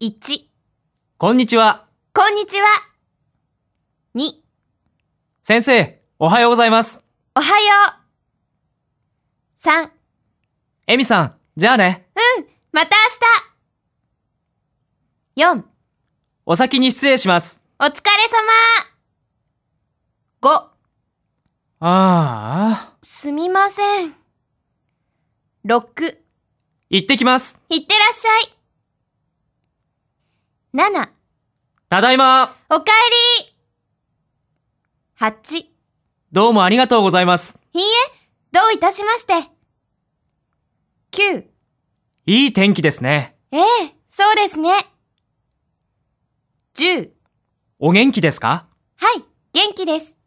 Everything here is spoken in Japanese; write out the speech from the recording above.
1、こんにちは。こんにちは。2、先生、おはようございます。おはよう。3、エミさん、じゃあね。うん、また明日。4、お先に失礼します。お疲れ様。5、ああ、すみません。6、行ってきます。いってらっしゃい。7、ただいま。おかえり。8、いどうもありがとうございます。いえ、どういたしまして。9、いい天気ですね。ええ、そうですね。10、お元気ですか？はい、元気です。